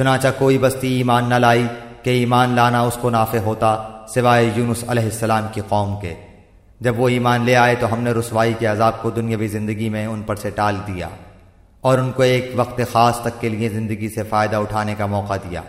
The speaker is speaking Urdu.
چنانچہ کوئی بستی ایمان نہ لائی کہ ایمان لانا اس کو نافع ہوتا سوائے یونس علیہ السلام کی قوم کے۔ جب وہ ایمان لے آئے تو ہم نے رسوائی کے عذاب کو دنیاوی زندگی میں ان پر سے ٹال دیا اور ان کو ایک وقت خاص تک کے لیے زندگی سے فائدہ اٹھانے کا موقع دیا۔